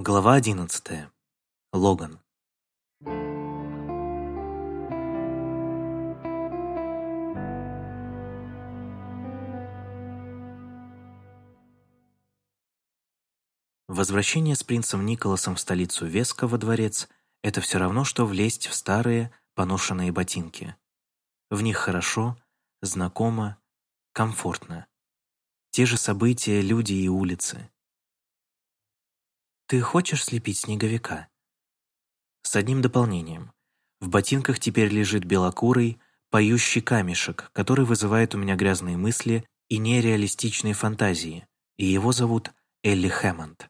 Глава одиннадцатая. Логан. Возвращение с принцем Николасом в столицу Веска во дворец — это все равно, что влезть в старые, поношенные ботинки. В них хорошо, знакомо, комфортно. Те же события, люди и улицы. «Ты хочешь слепить снеговика?» С одним дополнением. В ботинках теперь лежит белокурый, поющий камешек, который вызывает у меня грязные мысли и нереалистичные фантазии, и его зовут Элли Хэммонд.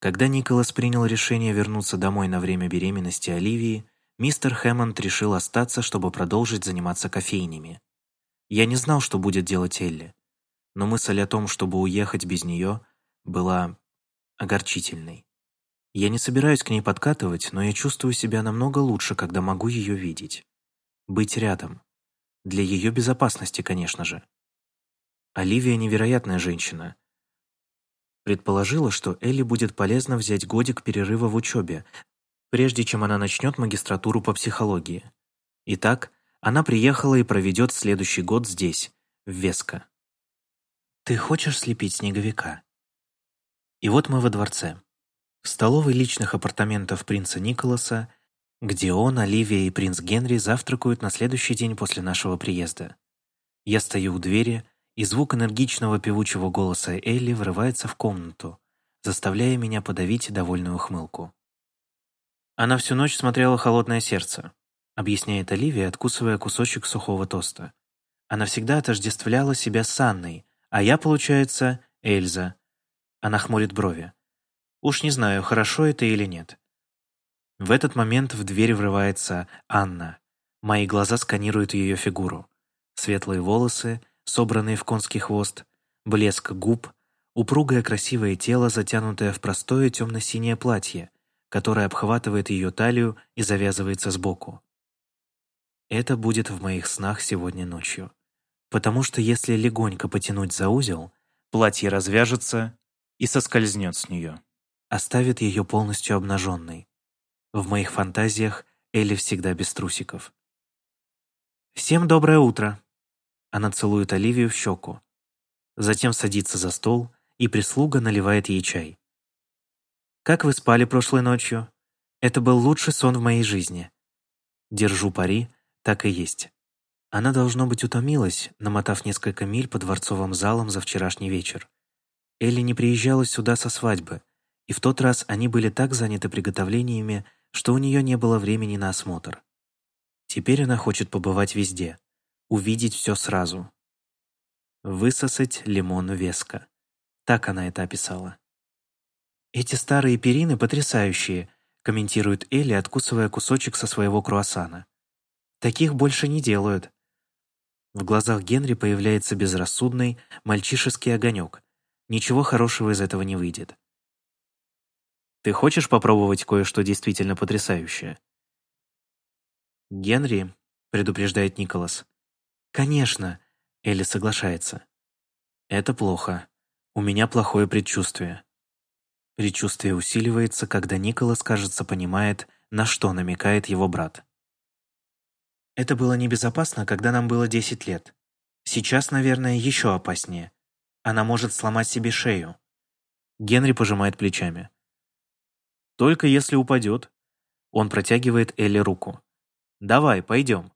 Когда Николас принял решение вернуться домой на время беременности Оливии, мистер Хэммонд решил остаться, чтобы продолжить заниматься кофейнями. Я не знал, что будет делать Элли, но мысль о том, чтобы уехать без нее, была огорчительной. Я не собираюсь к ней подкатывать, но я чувствую себя намного лучше, когда могу ее видеть. Быть рядом. Для ее безопасности, конечно же. Оливия невероятная женщина. Предположила, что Элли будет полезно взять годик перерыва в учебе, прежде чем она начнет магистратуру по психологии. Итак, она приехала и проведет следующий год здесь, в Веско. «Ты хочешь слепить снеговика?» И вот мы во дворце. В столовой личных апартаментов принца Николаса, где он, Оливия и принц Генри завтракают на следующий день после нашего приезда. Я стою у двери, и звук энергичного певучего голоса Элли врывается в комнату, заставляя меня подавить довольную ухмылку. Она всю ночь смотрела «Холодное сердце», объясняет Оливия, откусывая кусочек сухого тоста. Она всегда отождествляла себя с Анной, а я, получается, Эльза, она хмурит брови. Уж не знаю, хорошо это или нет. В этот момент в дверь врывается Анна. Мои глаза сканируют ее фигуру. Светлые волосы, собранные в конский хвост, блеск губ, упругое красивое тело, затянутое в простое темно-синее платье, которое обхватывает ее талию и завязывается сбоку. Это будет в моих снах сегодня ночью. Потому что если легонько потянуть за узел, платье развяжется, и соскользнет с нее. Оставит ее полностью обнаженной. В моих фантазиях Элли всегда без трусиков. «Всем доброе утро!» Она целует Оливию в щеку. Затем садится за стол, и прислуга наливает ей чай. «Как вы спали прошлой ночью? Это был лучший сон в моей жизни. Держу пари, так и есть». Она, должно быть, утомилась, намотав несколько миль по дворцовым залам за вчерашний вечер. Элли не приезжала сюда со свадьбы, и в тот раз они были так заняты приготовлениями, что у нее не было времени на осмотр. Теперь она хочет побывать везде, увидеть все сразу. Высосать лимон веско. Так она это описала. «Эти старые перины потрясающие», комментирует Элли, откусывая кусочек со своего круассана. «Таких больше не делают». В глазах Генри появляется безрассудный, мальчишеский огонек, ничего хорошего из этого не выйдет. Ты хочешь попробовать кое-что действительно потрясающее? Генри, предупреждает Николас. Конечно, Элли соглашается. Это плохо. У меня плохое предчувствие. Предчувствие усиливается, когда Николас, кажется, понимает, на что намекает его брат. Это было небезопасно, когда нам было 10 лет. Сейчас, наверное, еще опаснее. Она может сломать себе шею. Генри пожимает плечами. Только если упадет. Он протягивает Элли руку. «Давай, пойдем».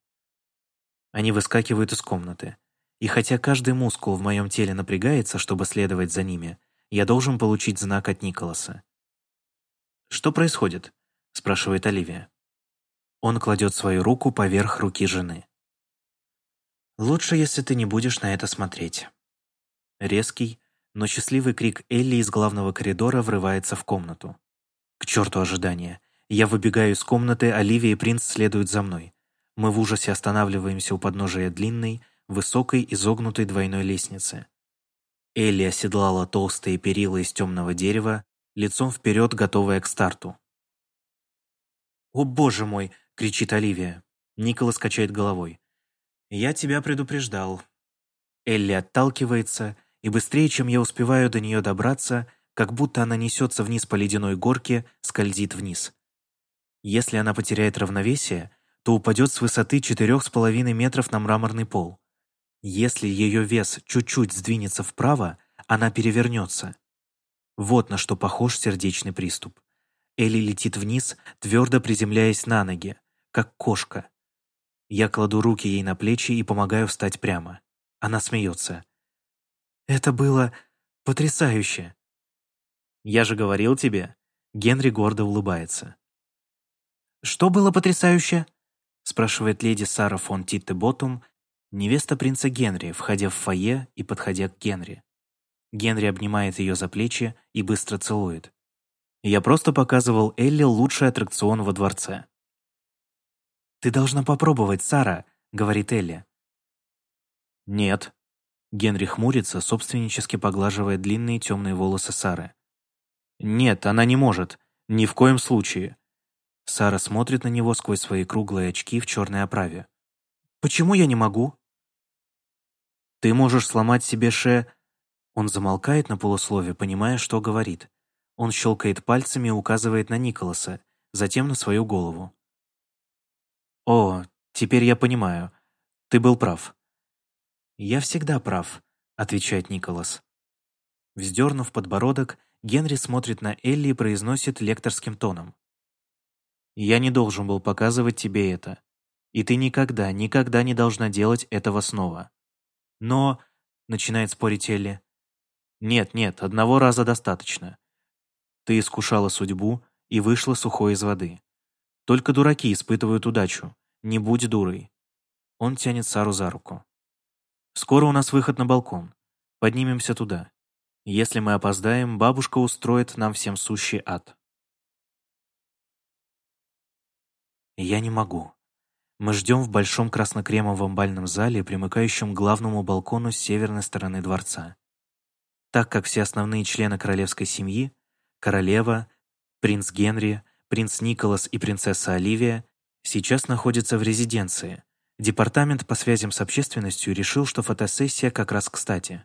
Они выскакивают из комнаты. И хотя каждый мускул в моем теле напрягается, чтобы следовать за ними, я должен получить знак от Николаса. «Что происходит?» — спрашивает Оливия. Он кладет свою руку поверх руки жены. «Лучше, если ты не будешь на это смотреть». Резкий, но счастливый крик Элли из главного коридора врывается в комнату. К черту ожидания. Я выбегаю из комнаты, Оливия и принц следуют за мной. Мы в ужасе останавливаемся у подножия длинной, высокой, изогнутой двойной лестницы. Элли оседлала толстые перила из темного дерева, лицом вперед, готовая к старту. «О, боже мой!» — кричит Оливия. Николас качает головой. «Я тебя предупреждал». Элли отталкивается, и быстрее, чем я успеваю до нее добраться, как будто она несется вниз по ледяной горке, скользит вниз. Если она потеряет равновесие, то упадет с высоты четырех с половиной метров на мраморный пол. Если ее вес чуть-чуть сдвинется вправо, она перевернется. Вот на что похож сердечный приступ. Элли летит вниз, твердо приземляясь на ноги, как кошка. Я кладу руки ей на плечи и помогаю встать прямо. Она смеется. «Это было потрясающе!» «Я же говорил тебе!» Генри гордо улыбается. «Что было потрясающе?» спрашивает леди Сара фон Титте Боттум, невеста принца Генри, входя в фойе и подходя к Генри. Генри обнимает ее за плечи и быстро целует. Я просто показывал Элли лучший аттракцион во дворце. «Ты должна попробовать, Сара», — говорит Элли. «Нет». Генри хмурится, собственнически поглаживая длинные темные волосы Сары. «Нет, она не может. Ни в коем случае. Сара смотрит на него сквозь свои круглые очки в черной оправе. «Почему я не могу?» «Ты можешь сломать себе ше...» Он замолкает на полуслове, понимая, что говорит. Он щелкает пальцами и указывает на Николаса, затем на свою голову. «О, теперь я понимаю. Ты был прав». «Я всегда прав», — отвечает Николас. Вздернув подбородок, Генри смотрит на Элли и произносит лекторским тоном. Я не должен был показывать тебе это. И ты никогда, никогда не должна делать этого снова. Но, — начинает спорить Элли, — нет, нет, одного раза достаточно. Ты искушала судьбу и вышла сухой из воды. Только дураки испытывают удачу. Не будь дурой. Он тянет Сару за руку. Скоро у нас выход на балкон. Поднимемся туда. Если мы опоздаем, бабушка устроит нам всем сущий ад. Я не могу. Мы ждем в большом краснокремовом бальном зале, примыкающем к главному балкону с северной стороны дворца. Так как все основные члены королевской семьи — королева, принц Генри, принц Николас и принцесса Оливия — сейчас находятся в резиденции, департамент по связям с общественностью решил, что фотосессия как раз кстати.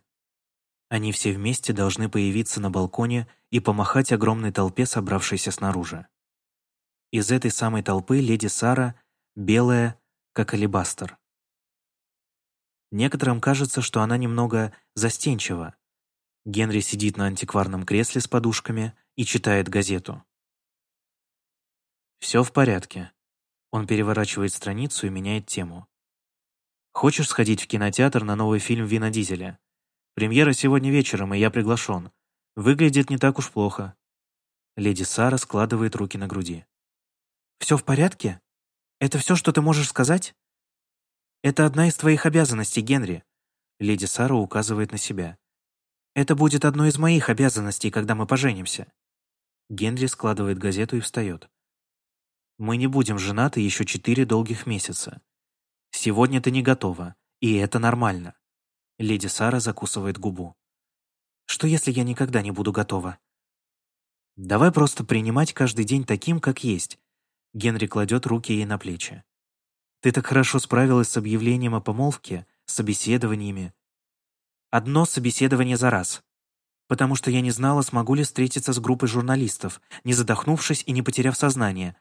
Они все вместе должны появиться на балконе и помахать огромной толпе, собравшейся снаружи. Из этой самой толпы леди Сара белая, как алебастер. Некоторым кажется, что она немного застенчива. Генри сидит на антикварном кресле с подушками и читает газету. Все в порядке. Он переворачивает страницу и меняет тему. Хочешь сходить в кинотеатр на новый фильм Вина Дизеля? Премьера сегодня вечером, и я приглашен. Выглядит не так уж плохо. Леди Сара складывает руки на груди. Все в порядке? Это все, что ты можешь сказать? Это одна из твоих обязанностей, Генри. Леди Сара указывает на себя. Это будет одной из моих обязанностей, когда мы поженимся. Генри складывает газету и встает. Мы не будем женаты еще четыре долгих месяца. Сегодня ты не готова, и это нормально. Леди Сара закусывает губу. Что если я никогда не буду готова? Давай просто принимать каждый день таким, как есть, Генри кладет руки ей на плечи. «Ты так хорошо справилась с объявлением о помолвке, с собеседованиями». «Одно собеседование за раз. Потому что я не знала, смогу ли встретиться с группой журналистов, не задохнувшись и не потеряв сознание».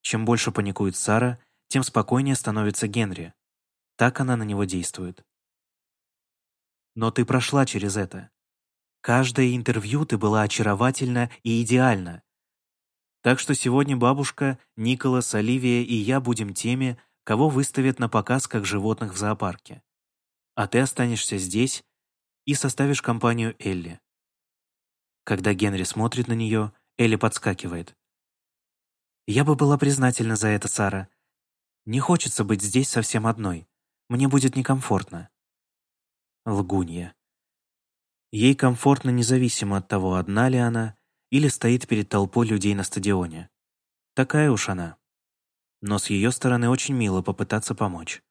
Чем больше паникует Сара, тем спокойнее становится Генри. Так она на него действует. Но ты прошла через это. Каждое интервью ты была очаровательна и идеальна. Так что сегодня бабушка, Николас, Оливия и я будем теми, кого выставят на показ как животных в зоопарке. А ты останешься здесь и составишь компанию Элли. Когда Генри смотрит на нее, Элли подскакивает. «Я бы была признательна за это, Сара. Не хочется быть здесь совсем одной. Мне будет некомфортно». Лгунья. Ей комфортно независимо от того, одна ли она или стоит перед толпой людей на стадионе. Такая уж она. Но с ее стороны очень мило попытаться помочь.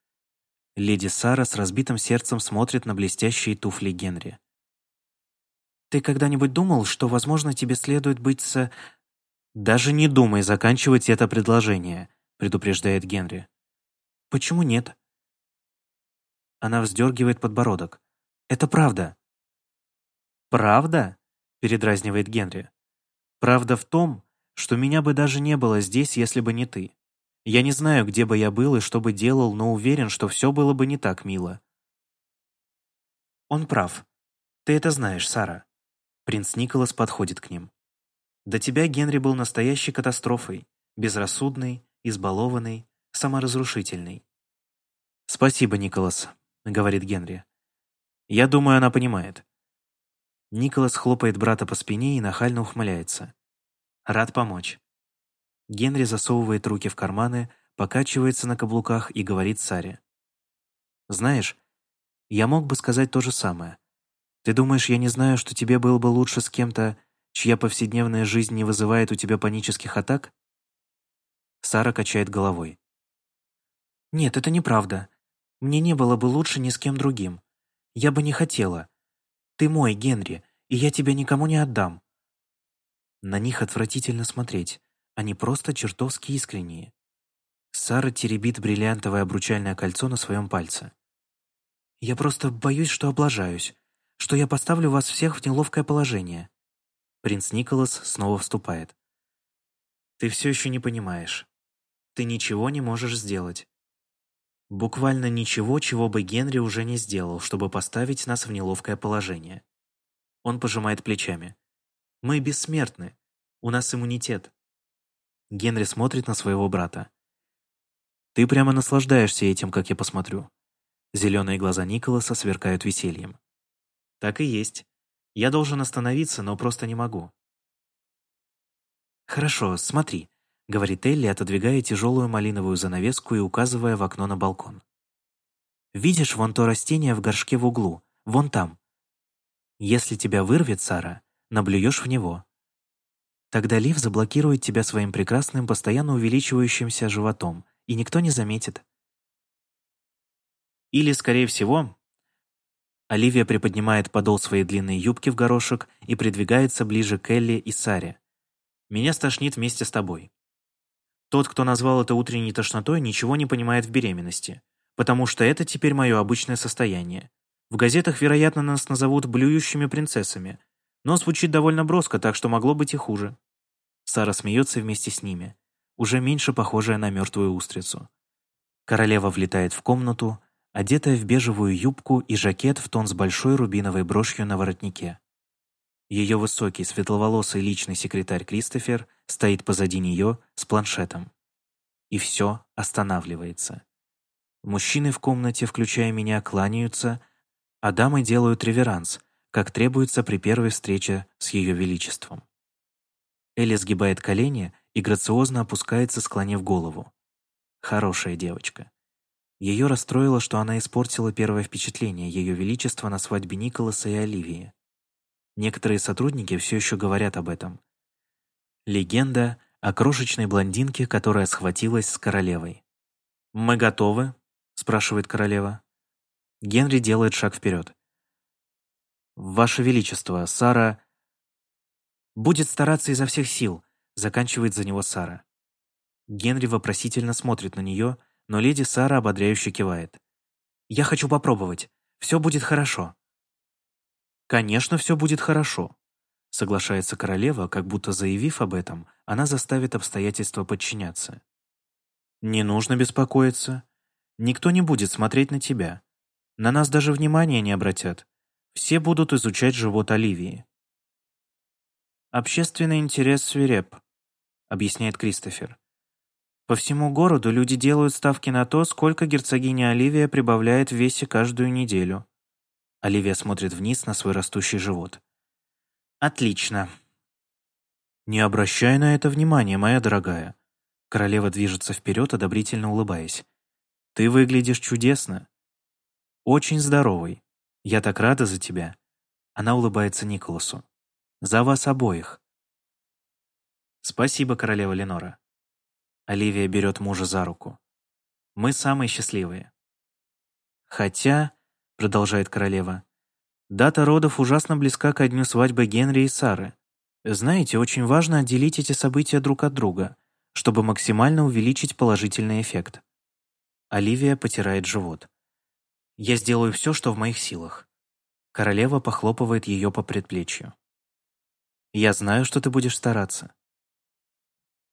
Леди Сара с разбитым сердцем смотрит на блестящие туфли Генри. «Ты когда-нибудь думал, что, возможно, тебе следует быть с...» «Даже не думай заканчивать это предложение», — предупреждает Генри. «Почему нет?» Она вздергивает подбородок. «Это правда». «Правда?» — передразнивает Генри. «Правда в том, что меня бы даже не было здесь, если бы не ты. Я не знаю, где бы я был и что бы делал, но уверен, что все было бы не так мило». Он прав. Ты это знаешь, Сара. Принц Николас подходит к ним. До тебя Генри был настоящей катастрофой, безрассудной, избалованной, саморазрушительной. «Спасибо, Николас», — говорит Генри. «Я думаю, она понимает». Николас хлопает брата по спине и нахально ухмыляется. «Рад помочь». Генри засовывает руки в карманы, покачивается на каблуках и говорит Саре. «Знаешь, я мог бы сказать то же самое. Ты думаешь, я не знаю, что тебе было бы лучше с кем-то, чья повседневная жизнь не вызывает у тебя панических атак?» Сара качает головой. «Нет, это неправда. Мне не было бы лучше ни с кем другим. Я бы не хотела. Ты мой, Генри, и я тебя никому не отдам». На них отвратительно смотреть. Они просто чертовски искренние. Сара теребит бриллиантовое обручальное кольцо на своем пальце. «Я просто боюсь, что облажаюсь, что я поставлю вас всех в неловкое положение». Принц Николас снова вступает. «Ты все еще не понимаешь. Ты ничего не можешь сделать. Буквально ничего, чего бы Генри уже не сделал, чтобы поставить нас в неловкое положение. Он пожимает плечами. «Мы бессмертны. У нас иммунитет». Генри смотрит на своего брата. «Ты прямо наслаждаешься этим, как я посмотрю». Зеленые глаза Николаса сверкают весельем. «Так и есть. Я должен остановиться, но просто не могу». «Хорошо, смотри. — говорит Элли, отодвигая тяжелую малиновую занавеску и указывая в окно на балкон. «Видишь вон то растение в горшке в углу? Вон там. Если тебя вырвет, Сара, наблюешь в него. Тогда Лив заблокирует тебя своим прекрасным, постоянно увеличивающимся животом, и никто не заметит». Или, скорее всего, Оливия приподнимает подол своей длинной юбки в горошек и придвигается ближе к Элли и Саре. «Меня стошнит вместе с тобой. Тот, кто назвал это утренней тошнотой, ничего не понимает в беременности, потому что это теперь мое обычное состояние. В газетах, вероятно, нас назовут блюющими принцессами, но звучит довольно броско, так что могло быть и хуже. Сара смеется вместе с ними, уже меньше похожая на мертвую устрицу. Королева влетает в комнату, одетая в бежевую юбку и жакет в тон с большой рубиновой брошью на воротнике. Ее высокий, светловолосый личный секретарь Кристофер стоит позади нее с планшетом. И все останавливается. Мужчины в комнате, включая меня, кланяются, а дамы делают реверанс, как требуется при первой встрече с Ее Величеством. Элли сгибает колени и грациозно опускается, склонив голову. Хорошая девочка. Ее расстроило, что она испортила первое впечатление Ее Величества на свадьбе Николаса и Оливии. Некоторые сотрудники все еще говорят об этом. Легенда о крошечной блондинке, которая схватилась с королевой. «Мы готовы?» — спрашивает королева. Генри делает шаг вперед. «Ваше Величество, Сара...» «Будет стараться изо всех сил», — заканчивает за него Сара. Генри вопросительно смотрит на нее, но леди Сара ободряюще кивает. «Я хочу попробовать. Все будет хорошо». «Конечно, все будет хорошо», — соглашается королева, как будто заявив об этом, она заставит обстоятельства подчиняться. «Не нужно беспокоиться. Никто не будет смотреть на тебя. На нас даже внимания не обратят. Все будут изучать живот Оливии». «Общественный интерес свиреп», — объясняет Кристофер. «По всему городу люди делают ставки на то, сколько герцогиня Оливия прибавляет в весе каждую неделю. Оливия смотрит вниз на свой растущий живот. «Отлично». «Не обращай на это внимания, моя дорогая». Королева движется вперед, одобрительно улыбаясь. «Ты выглядишь чудесно. Очень здоровый. Я так рада за тебя». Она улыбается Николасу. «За вас обоих». «Спасибо, королева Ленора». Оливия берет мужа за руку. «Мы самые счастливые». Хотя продолжает королева. Дата родов ужасно близка ко дню свадьбы Генри и Сары. Знаете, очень важно отделить эти события друг от друга, чтобы максимально увеличить положительный эффект. Оливия потирает живот. «Я сделаю все, что в моих силах». Королева похлопывает ее по предплечью. Я знаю, что ты будешь стараться.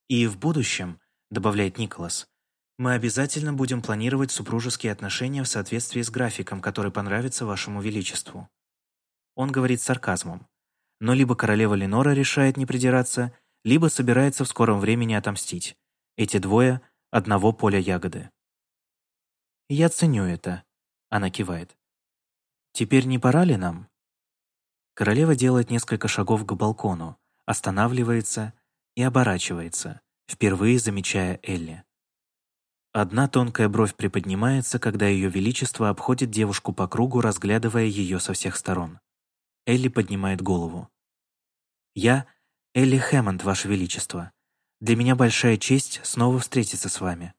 И в будущем, добавляет Николас, мы обязательно будем планировать супружеские отношения в соответствии с графиком, который понравится вашему величеству. Он говорит сарказмом. Но либо королева Ленора решает не придираться, либо собирается в скором времени отомстить. Эти двое — одного поля ягоды. «Я ценю это», — она кивает. «Теперь не пора ли нам?» Королева делает несколько шагов к балкону, останавливается и оборачивается, впервые замечая Элли. Одна тонкая бровь приподнимается, когда Ее Величество обходит девушку по кругу, разглядывая ее со всех сторон. Элли поднимает голову. «Я Элли Хэммонд, Ваше Величество. Для меня большая честь снова встретиться с вами».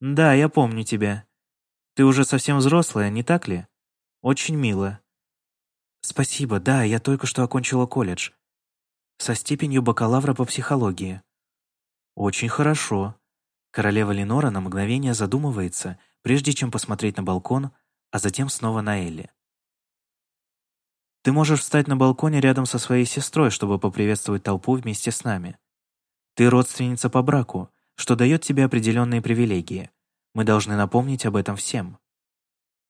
«Да, я помню тебя. Ты уже совсем взрослая, не так ли? Очень мило». «Спасибо, да, я только что окончила колледж. Со степенью бакалавра по психологии». «Очень хорошо». Королева Ленора на мгновение задумывается, прежде чем посмотреть на балкон, а затем снова на Элли. Ты можешь встать на балконе рядом со своей сестрой, чтобы поприветствовать толпу вместе с нами. Ты родственница по браку, что дает тебе определенные привилегии. Мы должны напомнить об этом всем».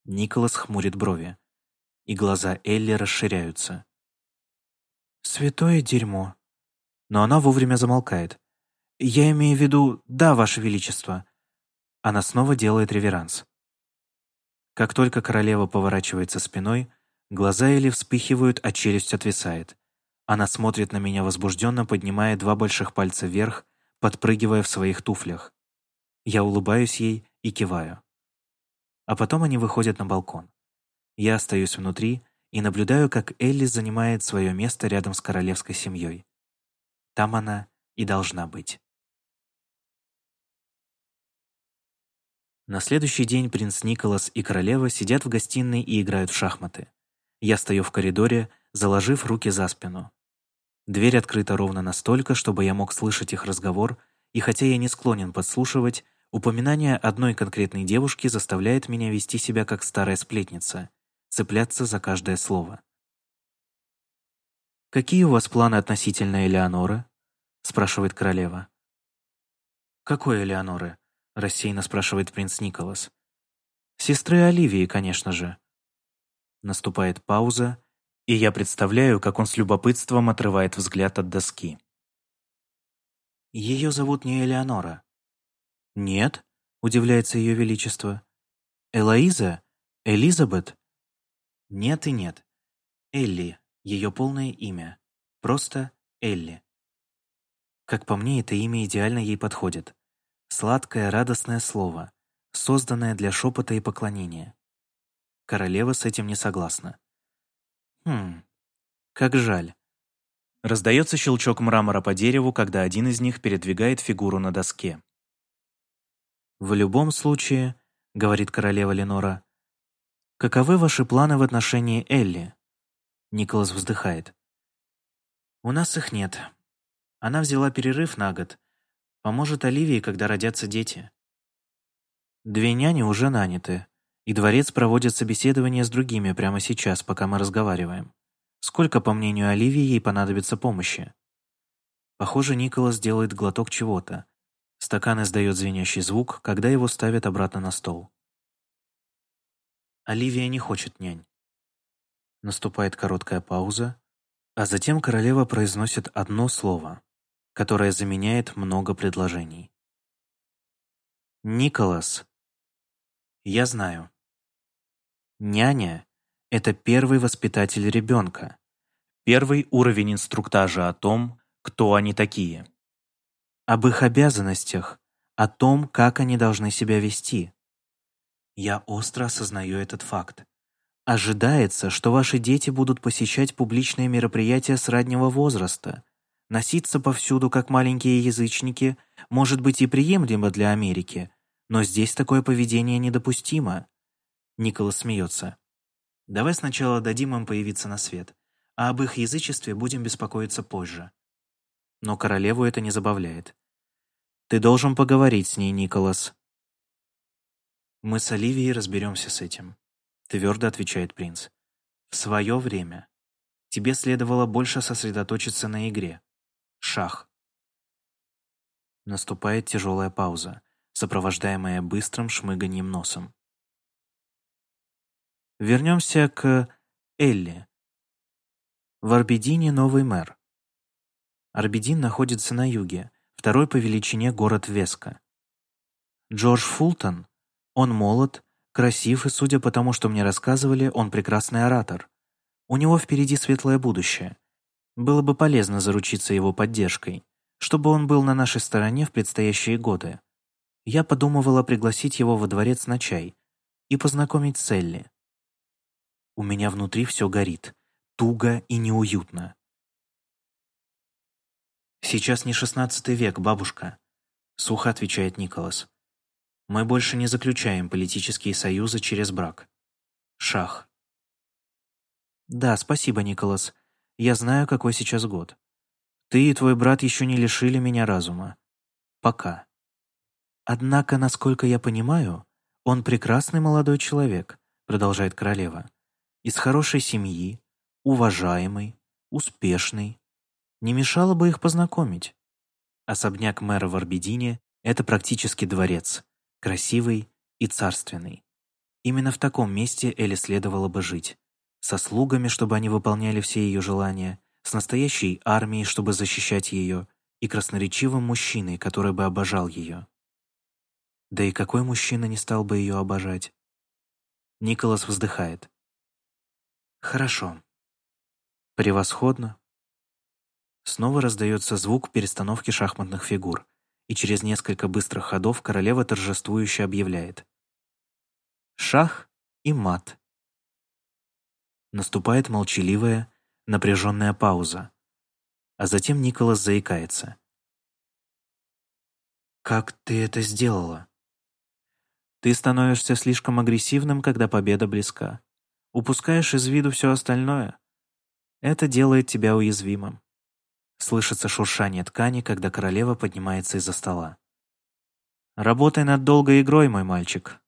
Николас хмурит брови, и глаза Элли расширяются. «Святое дерьмо». Но она вовремя замолкает. «Я имею в виду, да, Ваше Величество». Она снова делает реверанс. Как только королева поворачивается спиной, Глаза Эли вспыхивают, а челюсть отвисает. Она смотрит на меня возбужденно, поднимая два больших пальца вверх, подпрыгивая в своих туфлях. Я улыбаюсь ей и киваю. А потом они выходят на балкон. Я остаюсь внутри и наблюдаю, как Элли занимает свое место рядом с королевской семьей. Там она и должна быть. На следующий день принц Николас и королева сидят в гостиной и играют в шахматы. Я стою в коридоре, заложив руки за спину. Дверь открыта ровно настолько, чтобы я мог слышать их разговор, и хотя я не склонен подслушивать, упоминание одной конкретной девушки заставляет меня вести себя как старая сплетница, цепляться за каждое слово. «Какие у вас планы относительно Элеоноры?» — спрашивает королева. «Какой Элеоноры?» — рассеянно спрашивает принц Николас. «Сестры Оливии, конечно же. Наступает пауза, и я представляю, как он с любопытством отрывает взгляд от доски. «Ее зовут не Элеонора». «Нет», — удивляется Ее Величество. «Элоиза? Элизабет?» «Нет и нет. Элли, ее полное имя. Просто Элли». Как по мне, это имя идеально ей подходит. Сладкое, радостное слово, созданное для шепота и поклонения. Королева с этим не согласна. Хм, как жаль. Раздается щелчок мрамора по дереву, когда один из них передвигает фигуру на доске. «В любом случае», — говорит королева Ленора, «каковы ваши планы в отношении Элли?» Николас вздыхает. «У нас их нет. Она взяла перерыв на год. Поможет Оливии, когда родятся дети. Две няни уже наняты и дворец проводит собеседование с другими прямо сейчас, пока мы разговариваем. Сколько, по мнению Оливии, ей понадобится помощи? Похоже, Николас делает глоток чего-то. Стакан издает звенящий звук, когда его ставят обратно на стол. Оливия не хочет нянь. Наступает короткая пауза, а затем королева произносит одно слово, которое заменяет много предложений. «Николас». «Я знаю. Няня — это первый воспитатель ребенка, первый уровень инструктажа о том, кто они такие, об их обязанностях, о том, как они должны себя вести. Я остро осознаю этот факт. Ожидается, что ваши дети будут посещать публичные мероприятия с раннего возраста. Носиться повсюду, как маленькие язычники, может быть и приемлемо для Америки, но здесь такое поведение недопустимо. Николас смеется. «Давай сначала дадим им появиться на свет, а об их язычестве будем беспокоиться позже». Но королеву это не забавляет. «Ты должен поговорить с ней, Николас». «Мы с Оливией разберемся с этим», — твердо отвечает принц. «В свое время. Тебе следовало больше сосредоточиться на игре. Шах. Наступает тяжелая пауза, сопровождаемая быстрым шмыганием носом. Вернемся к Элли. В Арбедине новый мэр. Арбедин находится на юге, второй по величине город Веска. Джордж Фултон, он молод, красив и, судя по тому, что мне рассказывали, он прекрасный оратор. У него впереди светлое будущее. Было бы полезно заручиться его поддержкой чтобы он был на нашей стороне в предстоящие годы. Я подумывала пригласить его во дворец на чай и познакомить с Элли. У меня внутри все горит, туго и неуютно. «Сейчас не шестнадцатый век, бабушка», — сухо отвечает Николас. «Мы больше не заключаем политические союзы через брак. Шах». «Да, спасибо, Николас. Я знаю, какой сейчас год. Ты и твой брат еще не лишили меня разума. Пока. Однако, насколько я понимаю, он прекрасный молодой человек, продолжает королева. Из хорошей семьи, уважаемый, успешный. Не мешало бы их познакомить. Особняк мэра в Арбедине — это практически дворец, красивый и царственный. Именно в таком месте Элли следовало бы жить. Со слугами, чтобы они выполняли все ее желания, с настоящей армией, чтобы защищать ее, и красноречивым мужчиной, который бы обожал ее. Да и какой мужчина не стал бы ее обожать? Николас вздыхает. Хорошо. Превосходно. Снова раздается звук перестановки шахматных фигур, и через несколько быстрых ходов королева торжествующе объявляет. Шах и мат. Наступает молчаливая, напряженная пауза. А затем Николас заикается. «Как ты это сделала?» «Ты становишься слишком агрессивным, когда победа близка. Упускаешь из виду все остальное. Это делает тебя уязвимым». Слышится шуршание ткани, когда королева поднимается из-за стола. «Работай над долгой игрой, мой мальчик.